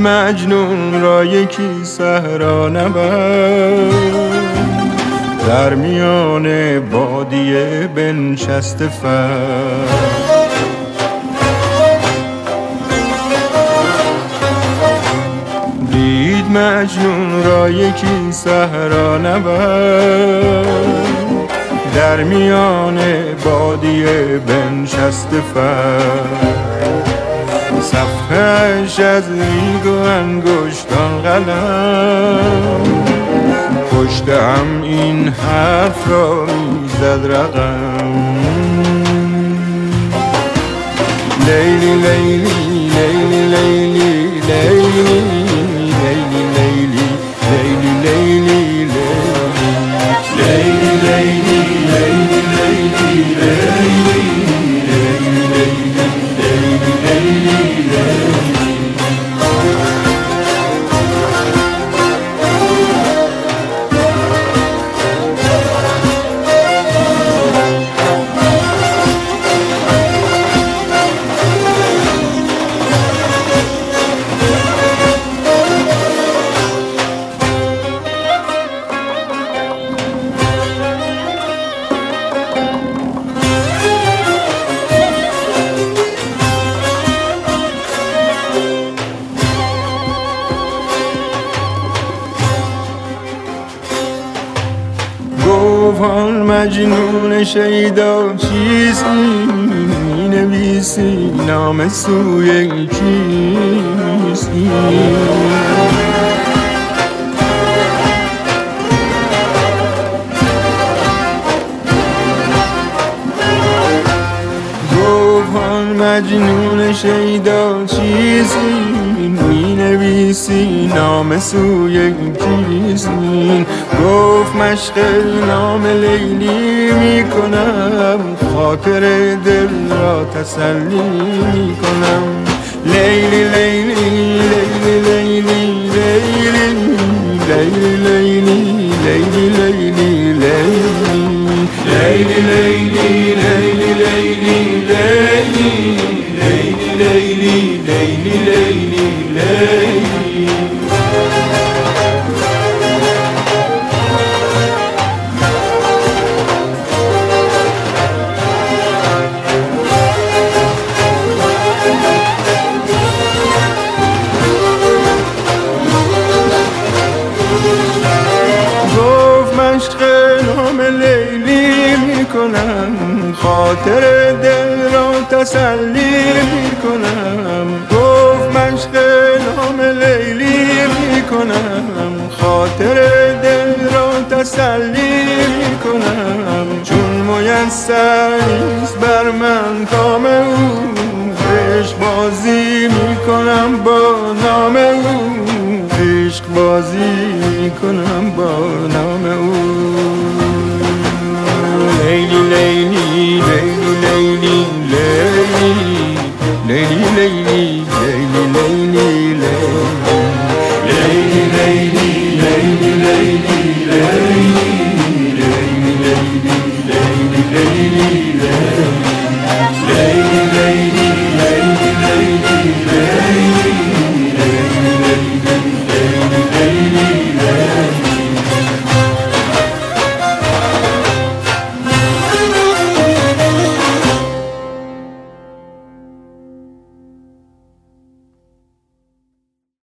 مجنون را یکی صحرا نبرد در میان بادیه بنشسته فرد دید مجنون را یکی صحرا نبرد در میان بادیه بنشسته فرد صفحش از ریگ و انگشتان قلم پشت هم این حرف را می‌زد رقم لیلی لیلی لیلی لیلی لیلی Lady, lady, lady, lady. مجنون شیدا چیزی می نویسی نام سوی کیستی گفت مجنون شیدا چیزی می نویسی نام سوی کیستی گفت مشق نام لیلی می کنم خاطر دل را تسلی می کنم لیلی لیلی لیلی لیلی لیلی لیلی لیلی لیلی لیلی لیلی لیلی لیلی لیلی لیلی لیلی لیلی لیلی می‌کنم خاطر دل را تسلی می‌کنم. گفت مشق نام لیلی می‌کنم خاطر دل را تسلی می‌کنم. چون میسر نیست بر من کام او عشق بازی می‌کنم با نام او. عشق بازی می‌کنم.